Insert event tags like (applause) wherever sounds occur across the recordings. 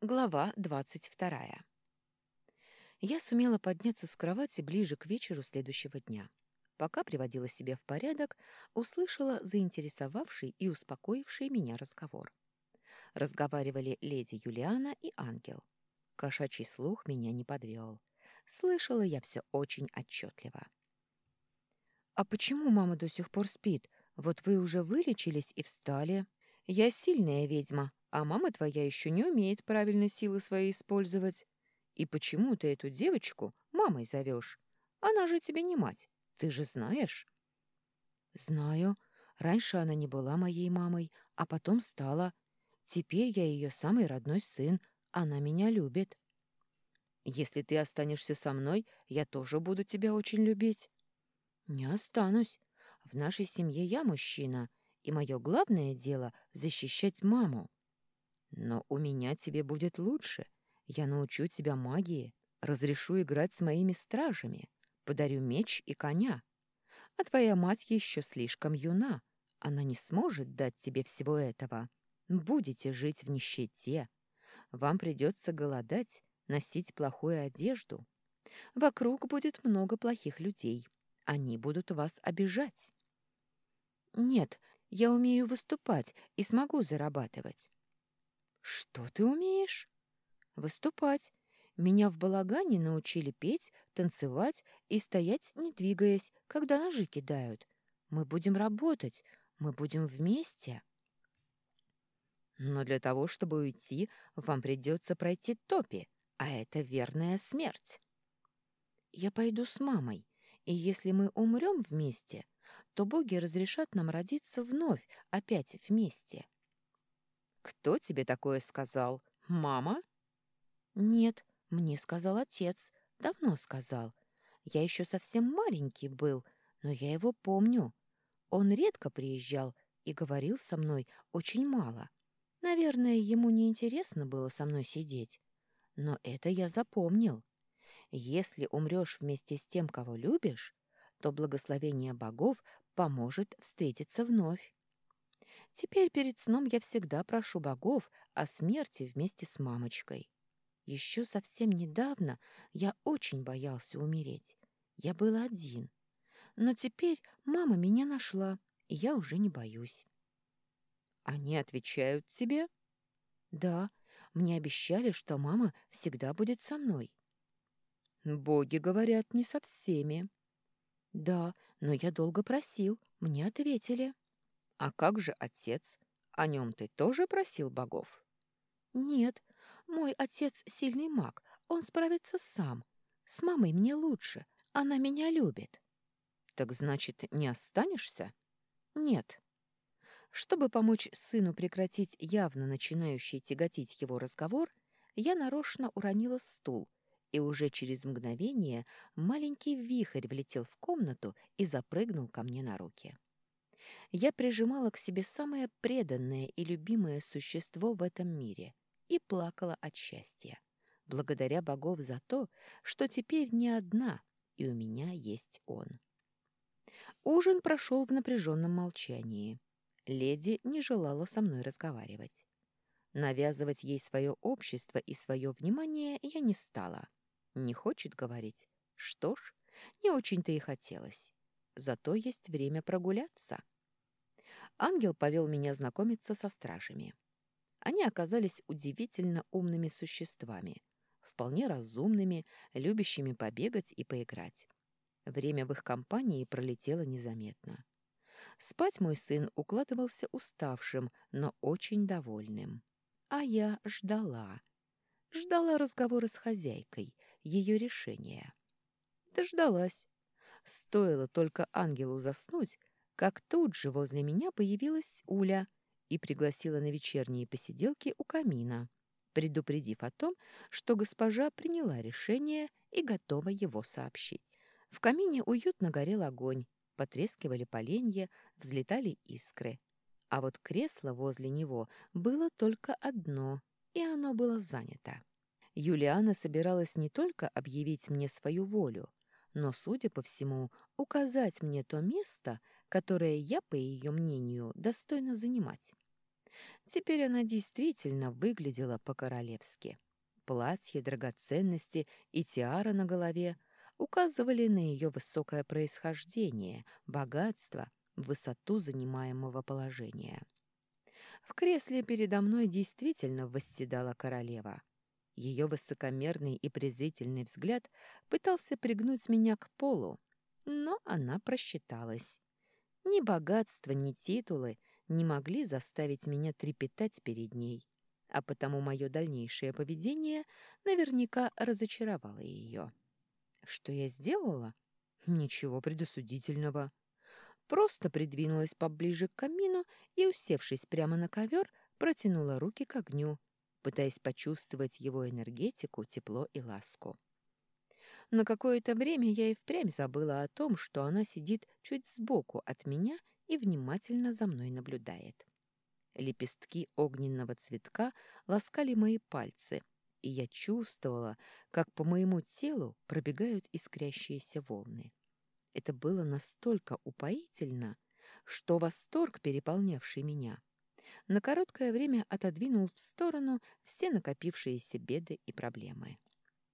Глава двадцать вторая. Я сумела подняться с кровати ближе к вечеру следующего дня. Пока приводила себя в порядок, услышала заинтересовавший и успокоивший меня разговор. Разговаривали леди Юлиана и ангел. Кошачий слух меня не подвел. Слышала я все очень отчетливо. «А почему мама до сих пор спит? Вот вы уже вылечились и встали. Я сильная ведьма, а мама твоя еще не умеет правильно силы свои использовать. И почему ты эту девочку мамой зовешь? Она же тебе не мать, ты же знаешь». «Знаю. Раньше она не была моей мамой, а потом стала. Теперь я ее самый родной сын, она меня любит». «Если ты останешься со мной, я тоже буду тебя очень любить». «Не останусь. В нашей семье я мужчина, и мое главное дело — защищать маму. Но у меня тебе будет лучше. Я научу тебя магии, разрешу играть с моими стражами, подарю меч и коня. А твоя мать еще слишком юна. Она не сможет дать тебе всего этого. Будете жить в нищете. Вам придется голодать, носить плохую одежду. Вокруг будет много плохих людей. Они будут вас обижать. Нет, я умею выступать и смогу зарабатывать. «Что ты умеешь?» «Выступать. Меня в балагане научили петь, танцевать и стоять, не двигаясь, когда ножи кидают. Мы будем работать, мы будем вместе». «Но для того, чтобы уйти, вам придется пройти топи, а это верная смерть». «Я пойду с мамой, и если мы умрем вместе, то боги разрешат нам родиться вновь, опять вместе». «Кто тебе такое сказал? Мама?» «Нет, мне сказал отец. Давно сказал. Я еще совсем маленький был, но я его помню. Он редко приезжал и говорил со мной очень мало. Наверное, ему не интересно было со мной сидеть. Но это я запомнил. Если умрешь вместе с тем, кого любишь, то благословение богов поможет встретиться вновь. Теперь перед сном я всегда прошу богов о смерти вместе с мамочкой. Еще совсем недавно я очень боялся умереть. Я был один. Но теперь мама меня нашла, и я уже не боюсь. Они отвечают тебе? Да, мне обещали, что мама всегда будет со мной. Боги говорят не со всеми. Да, но я долго просил, мне ответили. А как же отец? О нем ты тоже просил богов? Нет, мой отец сильный маг, он справится сам. С мамой мне лучше, она меня любит. Так значит, не останешься? Нет. Чтобы помочь сыну прекратить явно начинающий тяготить его разговор, я нарочно уронила стул, и уже через мгновение маленький вихрь влетел в комнату и запрыгнул ко мне на руки я прижимала к себе самое преданное и любимое существо в этом мире и плакала от счастья, благодаря богов за то, что теперь не одна, и у меня есть он. Ужин прошел в напряженном молчании. Леди не желала со мной разговаривать. Навязывать ей свое общество и свое внимание я не стала. Не хочет говорить. Что ж, не очень-то и хотелось. Зато есть время прогуляться. Ангел повел меня знакомиться со стражами. Они оказались удивительно умными существами, вполне разумными, любящими побегать и поиграть. Время в их компании пролетело незаметно. Спать мой сын укладывался уставшим, но очень довольным. А я ждала. Ждала разговора с хозяйкой, ее решения. Дождалась. Стоило только ангелу заснуть, как тут же возле меня появилась Уля и пригласила на вечерние посиделки у камина, предупредив о том, что госпожа приняла решение и готова его сообщить. В камине уютно горел огонь, потрескивали поленья, взлетали искры. А вот кресло возле него было только одно, и оно было занято. Юлиана собиралась не только объявить мне свою волю, но, судя по всему, указать мне то место, которое я, по ее мнению, достойна занимать. Теперь она действительно выглядела по-королевски. Платье, драгоценности и тиара на голове указывали на ее высокое происхождение, богатство, высоту занимаемого положения. В кресле передо мной действительно восседала королева. Ее высокомерный и презрительный взгляд пытался пригнуть меня к полу, но она просчиталась. Ни богатство, ни титулы не могли заставить меня трепетать перед ней, а потому мое дальнейшее поведение наверняка разочаровало ее. Что я сделала? Ничего предосудительного. Просто придвинулась поближе к камину и, усевшись прямо на ковер, протянула руки к огню, пытаясь почувствовать его энергетику, тепло и ласку. На какое-то время я и впрямь забыла о том, что она сидит чуть сбоку от меня и внимательно за мной наблюдает. Лепестки огненного цветка ласкали мои пальцы, и я чувствовала, как по моему телу пробегают искрящиеся волны. Это было настолько упоительно, что восторг, переполнявший меня, на короткое время отодвинул в сторону все накопившиеся беды и проблемы.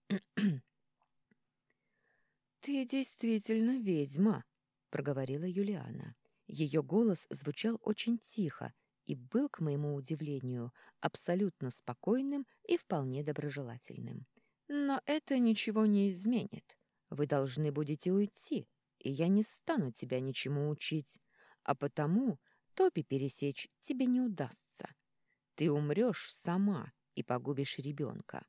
(clears throat) «Ты действительно ведьма», — проговорила Юлиана. Ее голос звучал очень тихо и был, к моему удивлению, абсолютно спокойным и вполне доброжелательным. «Но это ничего не изменит. Вы должны будете уйти, и я не стану тебя ничему учить, а потому топи пересечь тебе не удастся. Ты умрешь сама и погубишь ребенка.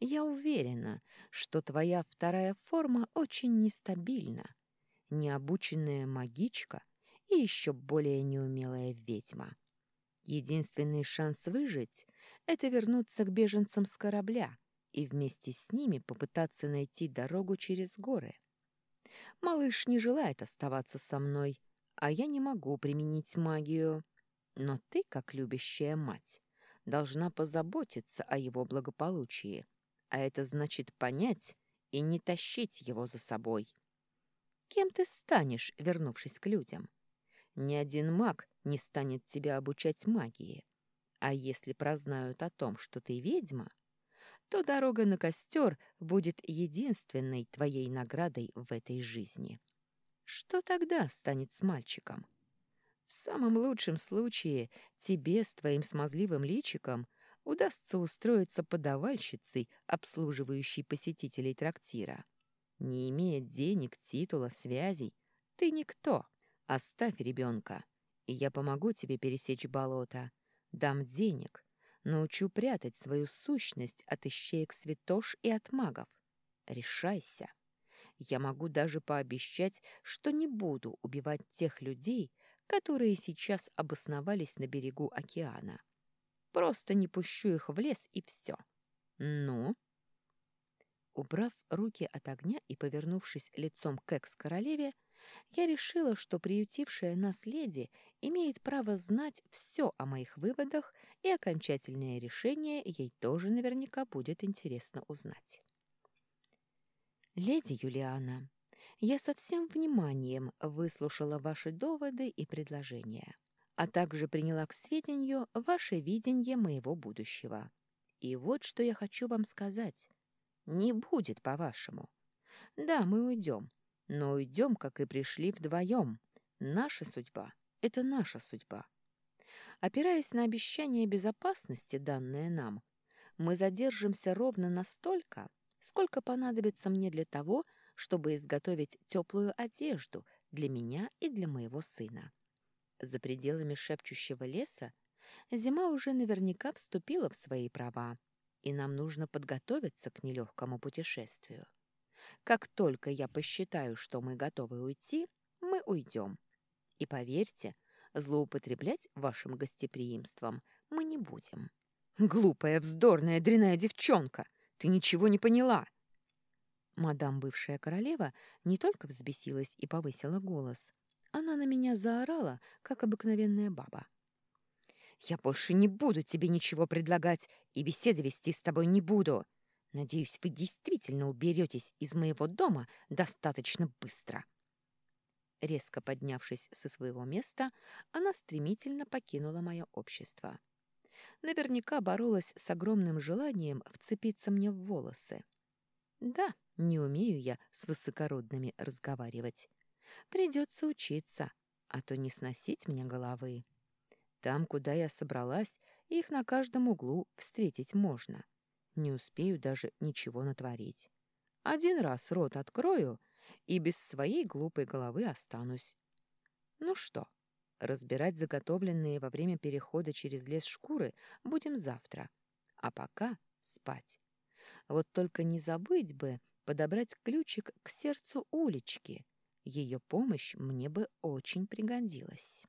Я уверена, что твоя вторая форма очень нестабильна. Необученная магичка и еще более неумелая ведьма. Единственный шанс выжить — это вернуться к беженцам с корабля и вместе с ними попытаться найти дорогу через горы. Малыш не желает оставаться со мной, а я не могу применить магию. Но ты, как любящая мать, должна позаботиться о его благополучии, а это значит понять и не тащить его за собой. Кем ты станешь, вернувшись к людям? Ни один маг не станет тебя обучать магии. А если прознают о том, что ты ведьма, то дорога на костер будет единственной твоей наградой в этой жизни. Что тогда станет с мальчиком? В самом лучшем случае тебе с твоим смазливым личиком удастся устроиться подавальщицей, обслуживающей посетителей трактира. Не имея денег, титула, связей, ты никто. Оставь ребенка, и я помогу тебе пересечь болото. Дам денег, научу прятать свою сущность от ищеек святош и от магов. Решайся. Я могу даже пообещать, что не буду убивать тех людей, которые сейчас обосновались на берегу океана. Просто не пущу их в лес, и все. Ну?» Убрав руки от огня и повернувшись лицом к экс-королеве, я решила, что приютившая нас леди имеет право знать все о моих выводах, и окончательное решение ей тоже наверняка будет интересно узнать. «Леди Юлиана, я со всем вниманием выслушала ваши доводы и предложения, а также приняла к сведению ваше видение моего будущего. И вот что я хочу вам сказать. Не будет, по-вашему. Да, мы уйдем, но уйдем, как и пришли вдвоем. Наша судьба — это наша судьба. Опираясь на обещание безопасности, данное нам, мы задержимся ровно настолько, сколько понадобится мне для того, чтобы изготовить теплую одежду для меня и для моего сына. За пределами шепчущего леса зима уже наверняка вступила в свои права, и нам нужно подготовиться к нелегкому путешествию. Как только я посчитаю, что мы готовы уйти, мы уйдем. И поверьте, злоупотреблять вашим гостеприимством мы не будем. Глупая, вздорная, дряная девчонка! Ты ничего не поняла!» Мадам бывшая королева не только взбесилась и повысила голос. Она на меня заорала, как обыкновенная баба. «Я больше не буду тебе ничего предлагать и беседы вести с тобой не буду. Надеюсь, вы действительно уберетесь из моего дома достаточно быстро». Резко поднявшись со своего места, она стремительно покинула мое общество. Наверняка боролась с огромным желанием вцепиться мне в волосы. Да, не умею я с высокородными разговаривать. Придется учиться, а то не сносить мне головы. Там, куда я собралась, их на каждом углу встретить можно. Не успею даже ничего натворить. Один раз рот открою и без своей глупой головы останусь. Ну что, разбирать заготовленные во время перехода через лес шкуры будем завтра, а пока спать. Вот только не забыть бы подобрать ключик к сердцу улички. Ее помощь мне бы очень пригодилась.